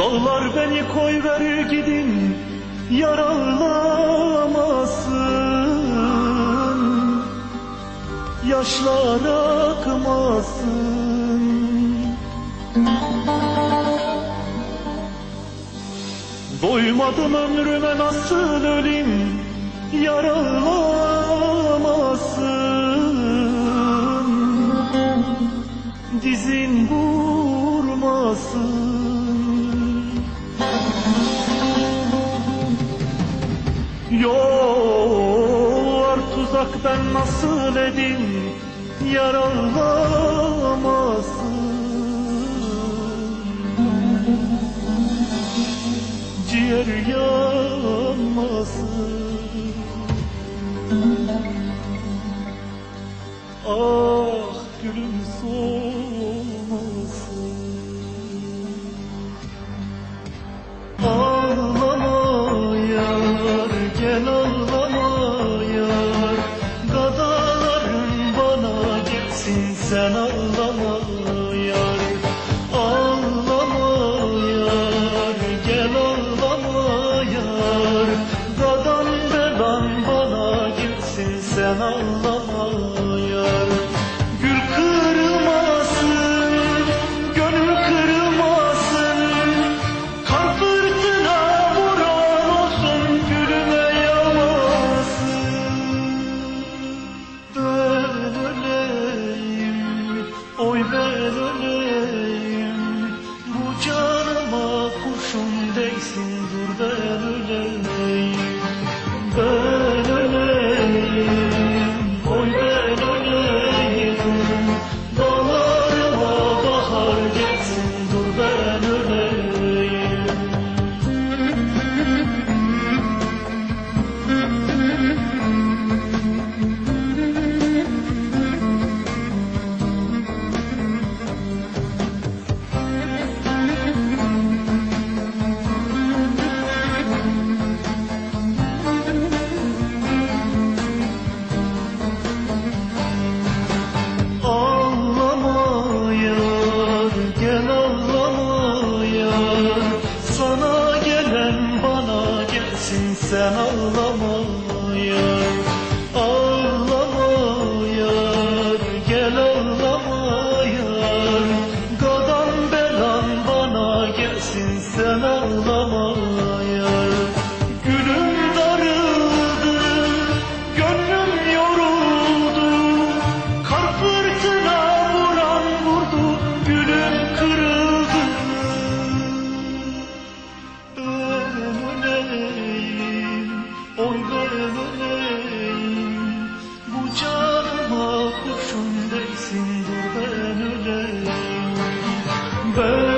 Dallar beni koy ver gidin yaralamazsın Yaşlar akmasın. Doymadım ömrüme nasıl öleyim Yaralamazsın Dizin vurmasın. Yollar tuzak ben nasıl edin yaralamasın Ciğer yanmasın? Ah gülüm solmasın sen ağlamayar Gadaların bana gitsin sen ağlamayar sen ağlama yar Ağlama yar gel ağlama yar Gadan belan bana gelsin sen ağlama yar Burn.